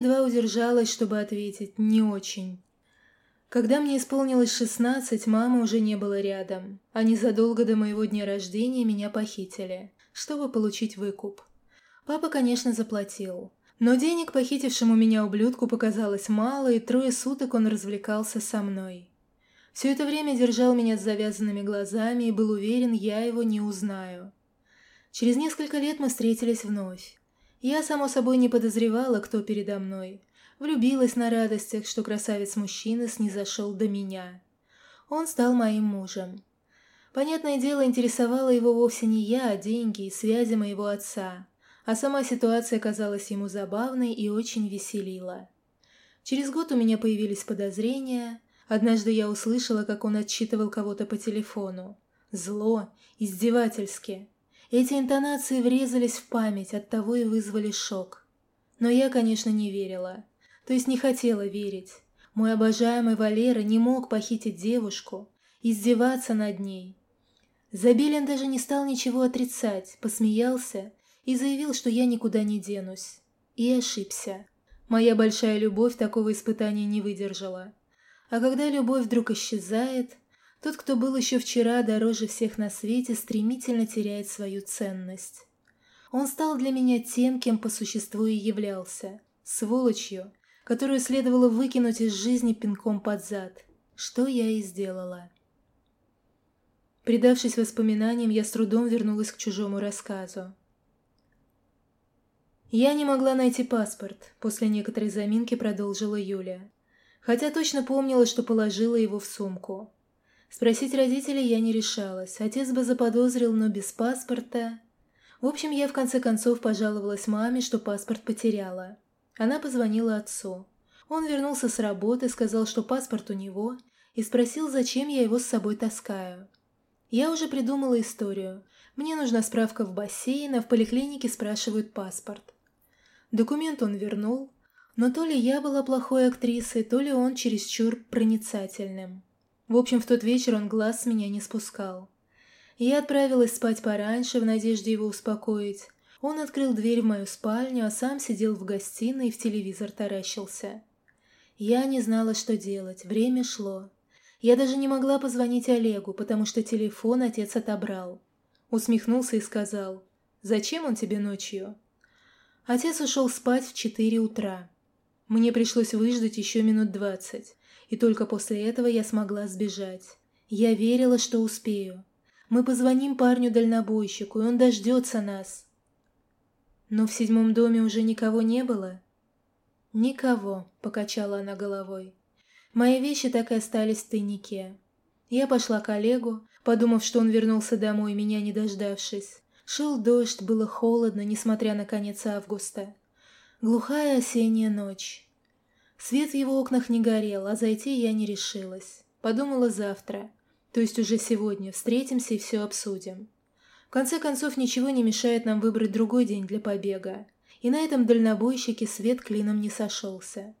Два удержалась, чтобы ответить «не очень». Когда мне исполнилось шестнадцать, мамы уже не было рядом. Они задолго до моего дня рождения меня похитили, чтобы получить выкуп. Папа, конечно, заплатил. Но денег похитившему меня ублюдку показалось мало, и трое суток он развлекался со мной. Все это время держал меня с завязанными глазами и был уверен, я его не узнаю. Через несколько лет мы встретились вновь. Я, само собой, не подозревала, кто передо мной. Влюбилась на радостях, что красавец-мужчина снизошел до меня. Он стал моим мужем. Понятное дело, интересовало его вовсе не я, а деньги и связи моего отца. А сама ситуация казалась ему забавной и очень веселила. Через год у меня появились подозрения. Однажды я услышала, как он отчитывал кого-то по телефону. Зло, издевательски. Эти интонации врезались в память, оттого и вызвали шок. Но я, конечно, не верила то есть не хотела верить. Мой обожаемый Валера не мог похитить девушку, издеваться над ней. Забелин даже не стал ничего отрицать, посмеялся и заявил, что я никуда не денусь. И ошибся. Моя большая любовь такого испытания не выдержала. А когда любовь вдруг исчезает, тот, кто был еще вчера дороже всех на свете, стремительно теряет свою ценность. Он стал для меня тем, кем по существу и являлся – сволочью, которую следовало выкинуть из жизни пинком под зад, что я и сделала. Предавшись воспоминаниям, я с трудом вернулась к чужому рассказу. Я не могла найти паспорт, после некоторой заминки продолжила Юля. Хотя точно помнила, что положила его в сумку. Спросить родителей я не решалась, отец бы заподозрил, но без паспорта... В общем, я в конце концов пожаловалась маме, что паспорт потеряла. Она позвонила отцу. Он вернулся с работы, сказал, что паспорт у него, и спросил, зачем я его с собой таскаю. Я уже придумала историю. Мне нужна справка в бассейн, а в поликлинике спрашивают паспорт. Документ он вернул, но то ли я была плохой актрисой, то ли он чересчур проницательным. В общем, в тот вечер он глаз с меня не спускал. Я отправилась спать пораньше, в надежде его успокоить, он открыл дверь в мою спальню, а сам сидел в гостиной и в телевизор таращился. Я не знала, что делать, время шло. Я даже не могла позвонить Олегу, потому что телефон отец отобрал. Усмехнулся и сказал, «Зачем он тебе ночью?» Отец ушел спать в четыре утра. Мне пришлось выждать еще минут двадцать, и только после этого я смогла сбежать. Я верила, что успею. Мы позвоним парню-дальнобойщику, и он дождется нас. Но в седьмом доме уже никого не было? Никого, покачала она головой. Мои вещи так и остались в тайнике. Я пошла к Олегу, подумав, что он вернулся домой, меня не дождавшись. Шел дождь, было холодно, несмотря на конец августа. Глухая осенняя ночь. Свет в его окнах не горел, а зайти я не решилась. Подумала завтра, то есть уже сегодня, встретимся и все обсудим. В конце концов, ничего не мешает нам выбрать другой день для побега. И на этом дальнобойщике свет клином не сошелся.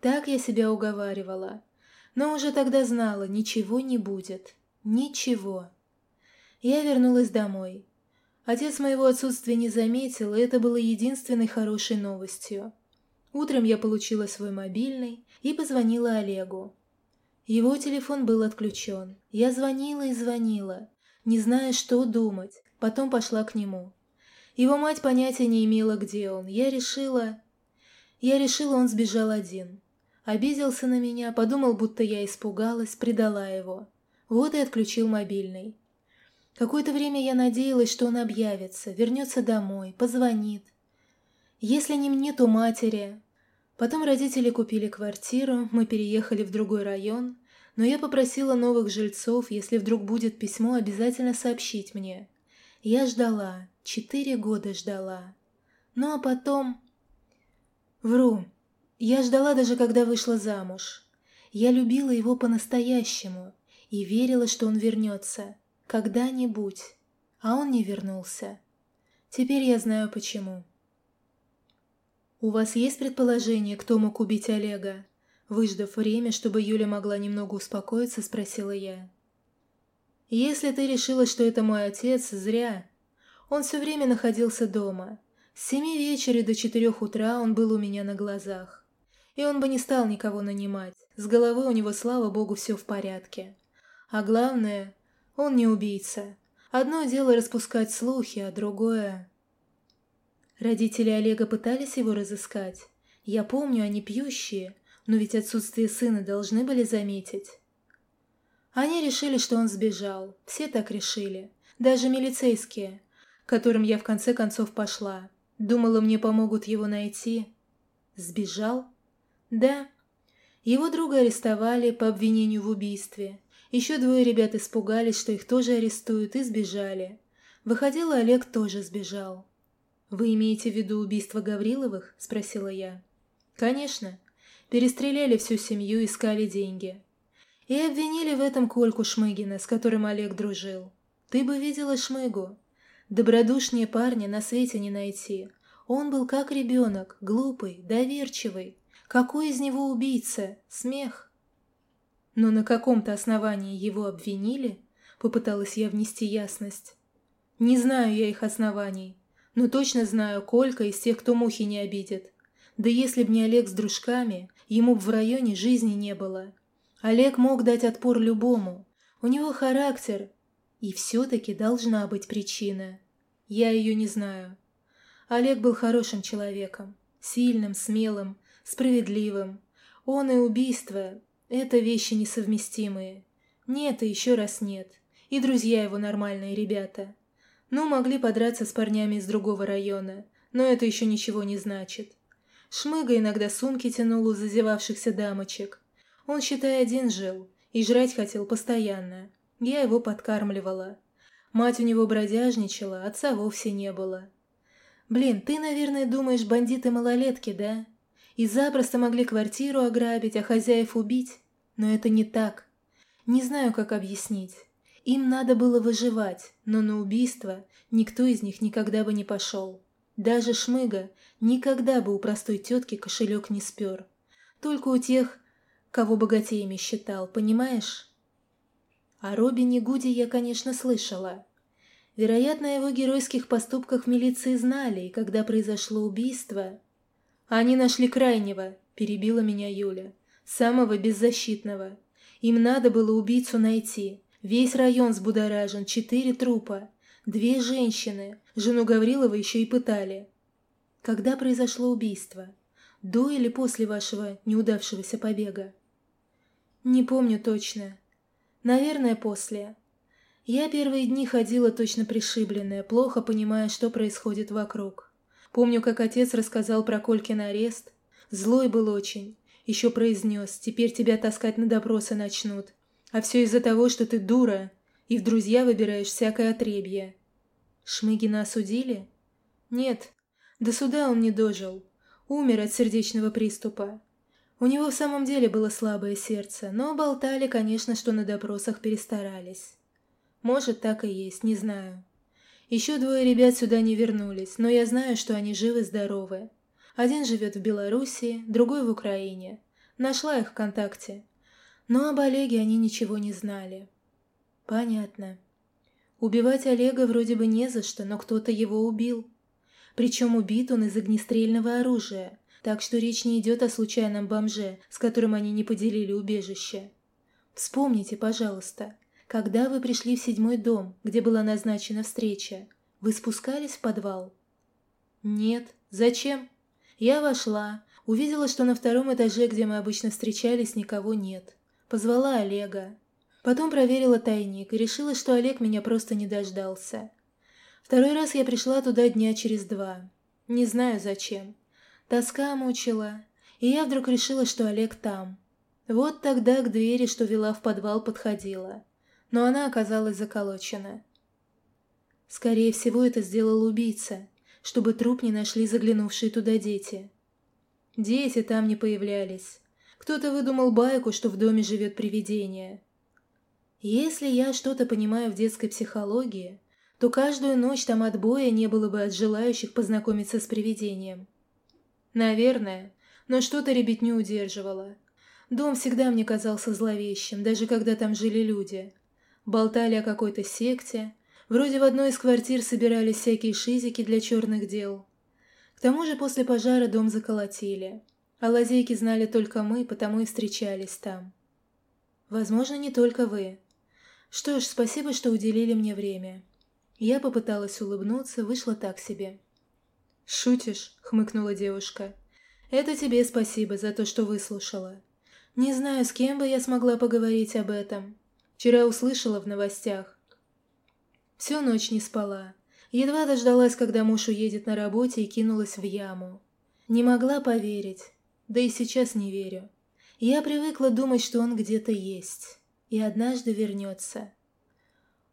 Так я себя уговаривала. Но уже тогда знала, ничего не будет. Ничего. Я вернулась домой. Отец моего отсутствия не заметил, и это было единственной хорошей новостью. Утром я получила свой мобильный и позвонила Олегу. Его телефон был отключен. Я звонила и звонила не зная, что думать, потом пошла к нему. Его мать понятия не имела, где он. Я решила... Я решила, он сбежал один. Обиделся на меня, подумал, будто я испугалась, предала его. Вот и отключил мобильный. Какое-то время я надеялась, что он объявится, вернется домой, позвонит. Если не мне, то матери. Потом родители купили квартиру, мы переехали в другой район, но я попросила новых жильцов, если вдруг будет письмо, обязательно сообщить мне. Я ждала, четыре года ждала. Ну а потом... Вру. Я ждала даже, когда вышла замуж. Я любила его по-настоящему и верила, что он вернется. Когда-нибудь. А он не вернулся. Теперь я знаю почему. «У вас есть предположение, кто мог убить Олега?» Выждав время, чтобы Юля могла немного успокоиться, спросила я. «Если ты решила, что это мой отец, зря. Он все время находился дома. С семи вечера до четырех утра он был у меня на глазах. И он бы не стал никого нанимать. С головой у него, слава богу, все в порядке. А главное, он не убийца. Одно дело распускать слухи, а другое... Родители Олега пытались его разыскать. Я помню, они пьющие, но ведь отсутствие сына должны были заметить. Они решили, что он сбежал. Все так решили. Даже милицейские, которым я в конце концов пошла. Думала, мне помогут его найти. Сбежал? Да. Его друга арестовали по обвинению в убийстве. Еще двое ребят испугались, что их тоже арестуют, и сбежали. Выходило, Олег тоже сбежал. «Вы имеете в виду убийство Гавриловых?» – спросила я. «Конечно. Перестреляли всю семью, искали деньги. И обвинили в этом Кольку Шмыгина, с которым Олег дружил. Ты бы видела Шмыгу. Добродушнее парня на свете не найти. Он был как ребенок, глупый, доверчивый. Какой из него убийца? Смех. Но на каком-то основании его обвинили? Попыталась я внести ясность. Не знаю я их оснований, но точно знаю, Колька из тех, кто мухи не обидит. Да если б не Олег с дружками, ему б в районе жизни не было. Олег мог дать отпор любому. У него характер. И все-таки должна быть причина. Я ее не знаю. Олег был хорошим человеком. Сильным, смелым, справедливым. Он и убийство – это вещи несовместимые. Нет и еще раз нет. И друзья его нормальные ребята. Ну, могли подраться с парнями из другого района, но это еще ничего не значит. Шмыга иногда сумки тянул у зазевавшихся дамочек. Он, считай, один жил и жрать хотел постоянно. Я его подкармливала. Мать у него бродяжничала, отца вовсе не было. Блин, ты, наверное, думаешь, бандиты-малолетки, да? И запросто могли квартиру ограбить, а хозяев убить? Но это не так. Не знаю, как объяснить. Им надо было выживать, но на убийство никто из них никогда бы не пошел. Даже Шмыга никогда бы у простой тетки кошелек не спер. Только у тех, кого богатеями считал, понимаешь? О Робине Гуди я, конечно, слышала. Вероятно, о его геройских поступках в милиции знали, и когда произошло убийство... «Они нашли крайнего», — перебила меня Юля. «Самого беззащитного. Им надо было убийцу найти. Весь район взбудоражен, четыре трупа. Две женщины. Жену Гаврилова еще и пытали». «Когда произошло убийство? До или после вашего неудавшегося побега?» Не помню точно. Наверное, после. Я первые дни ходила точно пришибленная, плохо понимая, что происходит вокруг. Помню, как отец рассказал про Колькин арест. Злой был очень. Еще произнес, теперь тебя таскать на допросы начнут. А все из-за того, что ты дура, и в друзья выбираешь всякое отребье. Шмыгина осудили? Нет, до суда он не дожил. Умер от сердечного приступа. У него в самом деле было слабое сердце, но болтали, конечно, что на допросах перестарались. Может, так и есть, не знаю. Еще двое ребят сюда не вернулись, но я знаю, что они живы-здоровы. Один живет в Белоруссии, другой в Украине. Нашла их ВКонтакте. Но об Олеге они ничего не знали. Понятно. Убивать Олега вроде бы не за что, но кто-то его убил. Причем убит он из огнестрельного оружия, так что речь не идет о случайном бомже, с которым они не поделили убежище. Вспомните, пожалуйста, когда вы пришли в седьмой дом, где была назначена встреча, вы спускались в подвал? Нет. Зачем? Я вошла, увидела, что на втором этаже, где мы обычно встречались, никого нет. Позвала Олега. Потом проверила тайник и решила, что Олег меня просто не дождался. Второй раз я пришла туда дня через два. Не знаю зачем. Тоска мучила, и я вдруг решила, что Олег там. Вот тогда к двери, что вела в подвал, подходила. Но она оказалась заколочена. Скорее всего, это сделал убийца, чтобы труп не нашли заглянувшие туда дети. Дети там не появлялись. Кто-то выдумал байку, что в доме живет привидение. Если я что-то понимаю в детской психологии, то каждую ночь там отбоя не было бы от желающих познакомиться с привидением. Наверное, но что-то ребятню удерживало. Дом всегда мне казался зловещим, даже когда там жили люди. Болтали о какой-то секте, вроде в одной из квартир собирались всякие шизики для черных дел. тому же после пожара дом заколотили. А лазейки знали только мы, потому и встречались там. Возможно, не только вы. Что ж, спасибо, что уделили мне время. Я попыталась улыбнуться, вышло так себе. «Шутишь?» — хмыкнула девушка. «Это тебе спасибо за то, что выслушала. Не знаю, с кем бы я смогла поговорить об этом. Вчера услышала в новостях. Всю ночь не спала. Едва дождалась, когда муж уедет на работе и кинулась в яму. Не могла поверить, да и сейчас не верю. Я привыкла думать, что он где-то есть, и однажды вернется.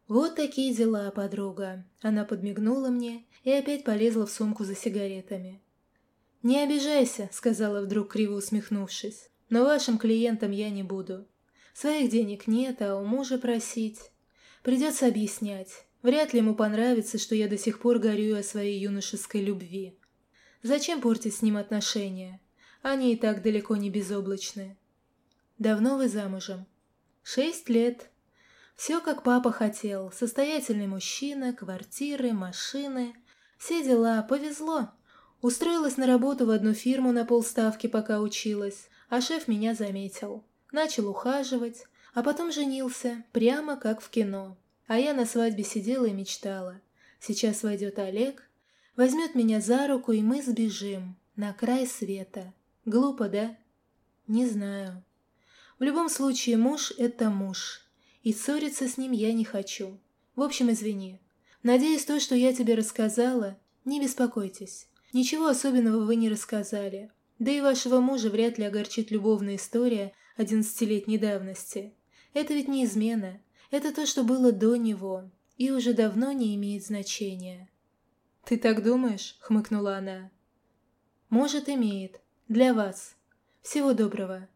Вот такие дела, подруга. Она подмигнула мне и опять полезла в сумку за сигаретами. «Не обижайся», — сказала вдруг, криво усмехнувшись, «но вашим клиентам я не буду. Своих денег нет, а у мужа просить. Придется объяснять. Вряд ли ему понравится, что я до сих пор горюю о своей юношеской любви. Зачем портить с ним отношения? Они и так далеко не безоблачны. Давно вы замужем? Шесть лет. Все, как папа хотел. Состоятельный мужчина, квартиры, машины. Все дела. Повезло. Устроилась на работу в одну фирму на полставки, пока училась, а шеф меня заметил начал ухаживать, а потом женился, прямо как в кино. А я на свадьбе сидела и мечтала. Сейчас войдет Олег, возьмет меня за руку, и мы сбежим на край света. Глупо, да? Не знаю. В любом случае, муж — это муж, и ссориться с ним я не хочу. В общем, извини. Надеюсь, то, что я тебе рассказала, не беспокойтесь. Ничего особенного вы не рассказали. Да и вашего мужа вряд ли огорчит любовная история одиннадцатилетней давности. Это ведь не измена, это то, что было до него, и уже давно не имеет значения. «Ты так думаешь?» — хмыкнула она. «Может, имеет. Для вас. Всего доброго».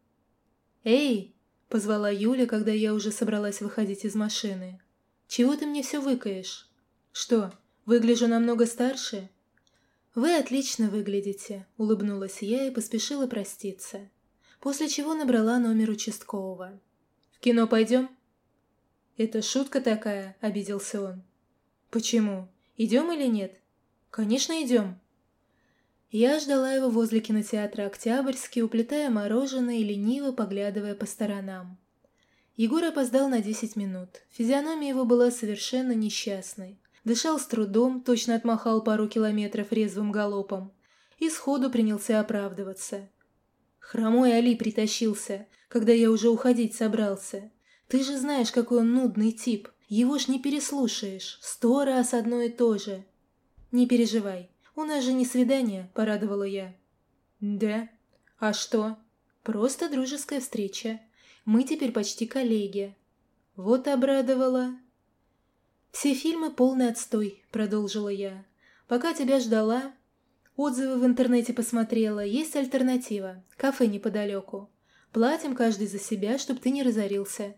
«Эй!» — позвала Юля, когда я уже собралась выходить из машины. «Чего ты мне все выкаешь?» «Что, выгляжу намного старше?» «Вы отлично выглядите», — улыбнулась я и поспешила проститься после чего набрала номер участкового. «В кино пойдем?» «Это шутка такая», — обиделся он. «Почему? Идем или нет?» «Конечно, идем». Я ждала его возле кинотеатра «Октябрьский», уплетая мороженое и лениво поглядывая по сторонам. Егор опоздал на десять минут. Физиономия его была совершенно несчастной. Дышал с трудом, точно отмахал пару километров резвым галопом. И сходу принялся оправдываться. Хромой Али притащился, когда я уже уходить собрался. Ты же знаешь, какой он нудный тип. Его ж не переслушаешь. Сто раз одно и то же. Не переживай. У нас же не свидание, порадовала я. Да? А что? Просто дружеская встреча. Мы теперь почти коллеги. Вот обрадовала. Все фильмы полный отстой, продолжила я. Пока тебя ждала, Отзывы в интернете посмотрела, есть альтернатива. Кафе неподалеку. Платим каждый за себя, чтоб ты не разорился.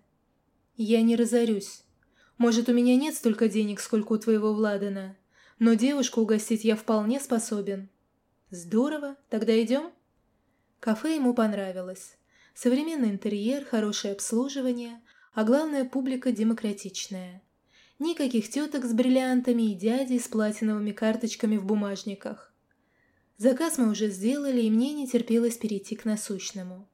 Я не разорюсь. Может, у меня нет столько денег, сколько у твоего Владана, но девушку угостить я вполне способен. Здорово, тогда идем? Кафе ему понравилось. Современный интерьер, хорошее обслуживание, а главное, публика демократичная. Никаких теток с бриллиантами и дядей с платиновыми карточками в бумажниках. Заказ мы уже сделали, и мне не терпелось перейти к насущному.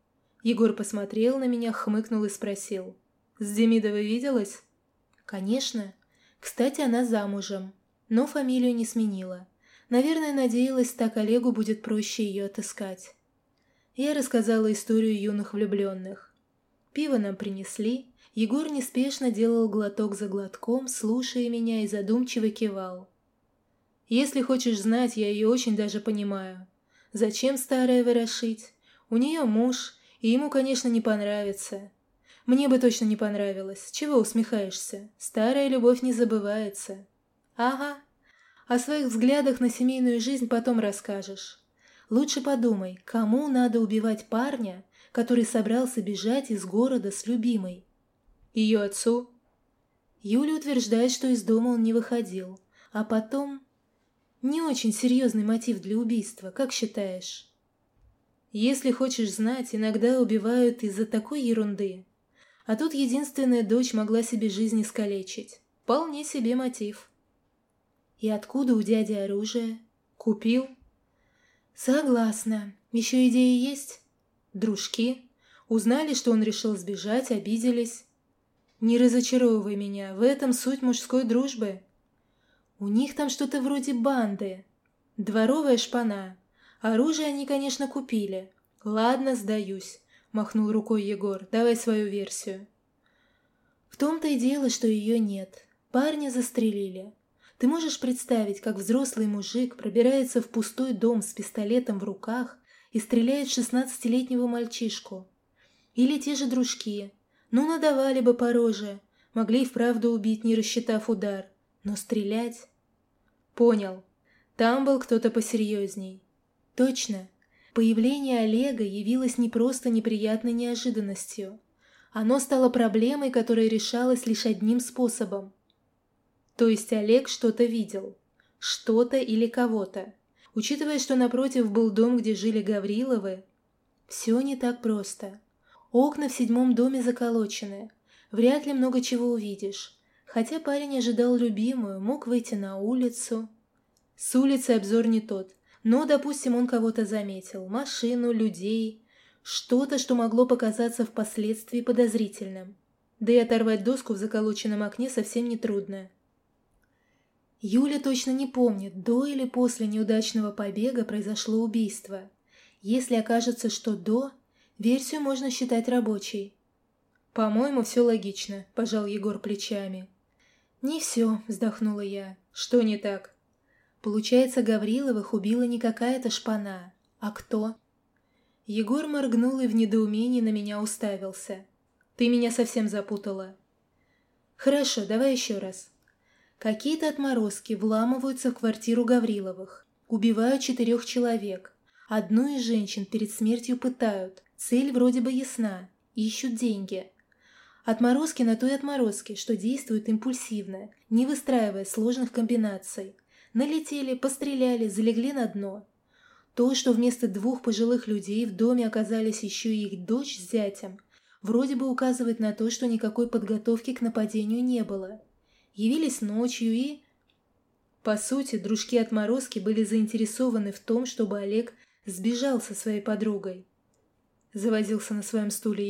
Егор посмотрел на меня, хмыкнул и спросил. «С Демидовой виделась?» «Конечно. Кстати, она замужем, но фамилию не сменила. Наверное, надеялась, так Олегу будет проще ее отыскать». Я рассказала историю юных влюбленных. Пиво нам принесли, Егор неспешно делал глоток за глотком, слушая меня и задумчиво кивал. Если хочешь знать, я ее очень даже понимаю. Зачем старое ворошить? У нее муж, и ему, конечно, не понравится. Мне бы точно не понравилось. Чего усмехаешься? Старая любовь не забывается. Ага. О своих взглядах на семейную жизнь потом расскажешь. Лучше подумай, кому надо убивать парня, который собрался бежать из города с любимой? Ее отцу? Юля утверждает, что из дома он не выходил, а потом не очень серьезный мотив для убийства, как считаешь? Если хочешь знать, иногда убивают из-за такой ерунды. А тут единственная дочь могла себе жизнь искалечить. Вполне себе мотив. И откуда у дяди оружие? Купил? Согласна. Еще идеи есть? Дружки. Узнали, что он решил сбежать, обиделись. Не разочаровывай меня, в этом суть мужской дружбы. У них там что-то вроде банды. Дворовая шпана. Оружие они, конечно, купили. Ладно, сдаюсь, махнул рукой Егор. Давай свою версию. В том-то и дело, что ее нет. Парня застрелили. Ты можешь представить, как взрослый мужик пробирается в пустой дом с пистолетом в руках и стреляет шестнадцатилетнего мальчишку? Или те же дружки. Ну, надавали бы по роже. Могли и вправду убить, не рассчитав удар. Но стрелять... Понял. Там был кто-то посерьезней. Точно. Появление Олега явилось не просто неприятной неожиданностью. Оно стало проблемой, которая решалась лишь одним способом то есть Олег что-то видел. Что-то или кого-то. Учитывая, что напротив был дом, где жили Гавриловы, все не так просто. Окна в седьмом доме заколочены. Вряд ли много чего увидишь. Хотя парень ожидал любимую, мог выйти на улицу. С улицы обзор не тот. Но, допустим, он кого-то заметил. Машину, людей. Что-то, что могло показаться впоследствии подозрительным. Да и оторвать доску в заколоченном окне совсем не трудно. Юля точно не помнит, до или после неудачного побега произошло убийство. Если окажется, что до, версию можно считать рабочей. «По-моему, все логично», – пожал Егор плечами. «Не все», – вздохнула я. «Что не так?» «Получается, Гавриловых убила не какая-то шпана. А кто?» Егор моргнул и в недоумении на меня уставился. «Ты меня совсем запутала». «Хорошо, давай еще раз. Какие-то отморозки вламываются в квартиру Гавриловых, убивают четырех человек. Одну из женщин перед смертью пытают. Цель вроде бы ясна. Ищут деньги. Отморозки на той отморозке, что действуют импульсивно, не выстраивая сложных комбинаций. Налетели, постреляли, залегли на дно. То, что вместо двух пожилых людей в доме оказались еще и их дочь с зятем, вроде бы указывает на то, что никакой подготовки к нападению не было явились ночью и... По сути, дружки-отморозки были заинтересованы в том, чтобы Олег сбежал со своей подругой. Завозился на своем стуле